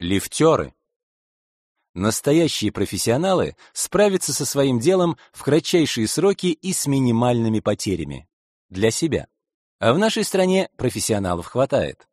Лифтеры. Настоящие профессионалы справятся со своим делом в кратчайшие сроки и с минимальными потерями. Для себя. А в нашей стране профессионалов хватает.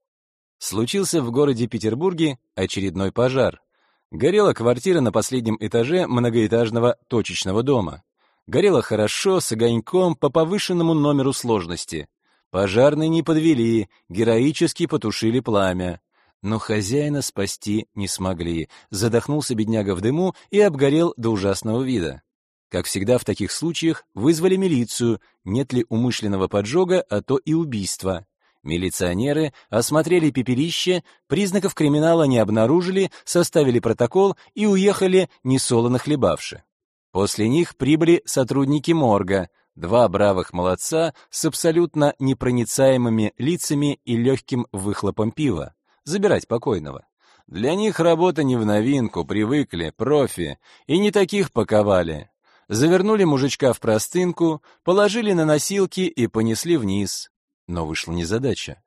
Случился в городе Петербурге очередной пожар. Горела квартира на последнем этаже многоэтажного точечного дома. Горело хорошо, с огоньком, по повышенному номеру сложности. Пожарные не подвели, героически потушили пламя но хозяина спасти не смогли. Задохнулся бедняга в дыму и обгорел до ужасного вида. Как всегда в таких случаях, вызвали милицию, нет ли умышленного поджога, а то и убийства. Милиционеры осмотрели пепелище, признаков криминала не обнаружили, составили протокол и уехали несолоно хлебавши. После них прибыли сотрудники морга, два бравых молодца с абсолютно непроницаемыми лицами и легким выхлопом пива забирать покойного. Для них работа не в новинку, привыкли, профи, и не таких паковали. Завернули мужичка в простынку, положили на носилки и понесли вниз. Но вышла незадача.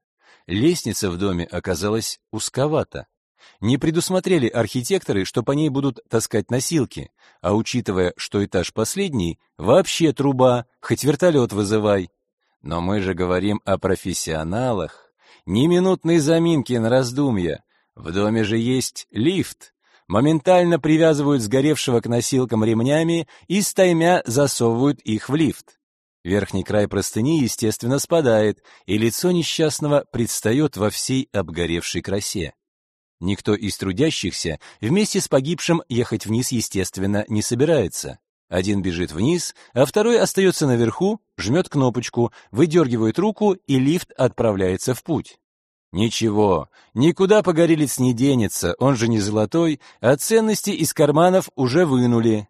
Лестница в доме оказалась узковата. Не предусмотрели архитекторы, что по ней будут таскать носилки, а учитывая, что этаж последний, вообще труба, хоть вертолет вызывай. Но мы же говорим о профессионалах. Ни минутной заминки на раздумья. В доме же есть лифт. Моментально привязывают сгоревшего к носилкам ремнями и стаймя засовывают их в лифт. Верхний край простыни, естественно, спадает, и лицо несчастного предстает во всей обгоревшей красе. Никто из трудящихся вместе с погибшим ехать вниз, естественно, не собирается. Один бежит вниз, а второй остается наверху, жмет кнопочку, выдергивает руку, и лифт отправляется в путь. Ничего, никуда погорелец не денется, он же не золотой, а ценности из карманов уже вынули.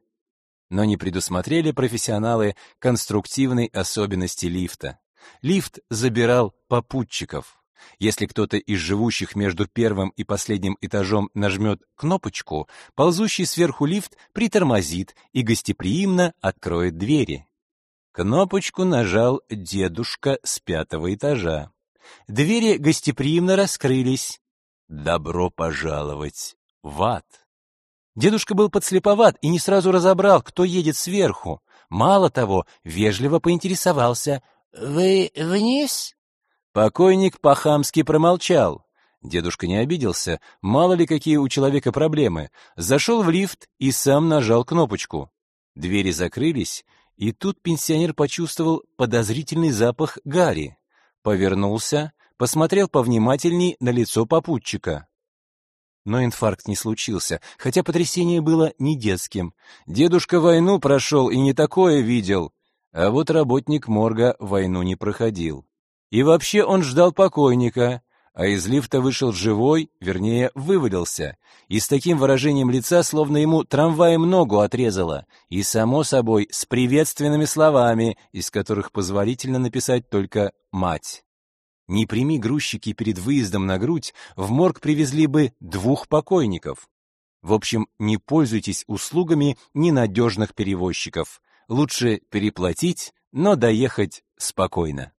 Но не предусмотрели профессионалы конструктивной особенности лифта. Лифт забирал попутчиков. Если кто-то из живущих между первым и последним этажом нажмет кнопочку, ползущий сверху лифт притормозит и гостеприимно откроет двери. Кнопочку нажал дедушка с пятого этажа. Двери гостеприимно раскрылись. Добро пожаловать в ад. Дедушка был подслеповат и не сразу разобрал, кто едет сверху. Мало того, вежливо поинтересовался: "Вы вниз?" Покойник по-хамски промолчал. Дедушка не обиделся, мало ли какие у человека проблемы. Зашел в лифт и сам нажал кнопочку. Двери закрылись, и тут пенсионер почувствовал подозрительный запах гари. Повернулся, посмотрел повнимательней на лицо попутчика. Но инфаркт не случился, хотя потрясение было не детским. Дедушка войну прошел и не такое видел, а вот работник морга войну не проходил. И вообще он ждал покойника, а из лифта вышел живой, вернее, вывалился, и с таким выражением лица, словно ему трамваем ногу отрезало, и, само собой, с приветственными словами, из которых позволительно написать только «мать». Не прими грузчики перед выездом на грудь, в морг привезли бы двух покойников. В общем, не пользуйтесь услугами ненадежных перевозчиков. Лучше переплатить, но доехать спокойно.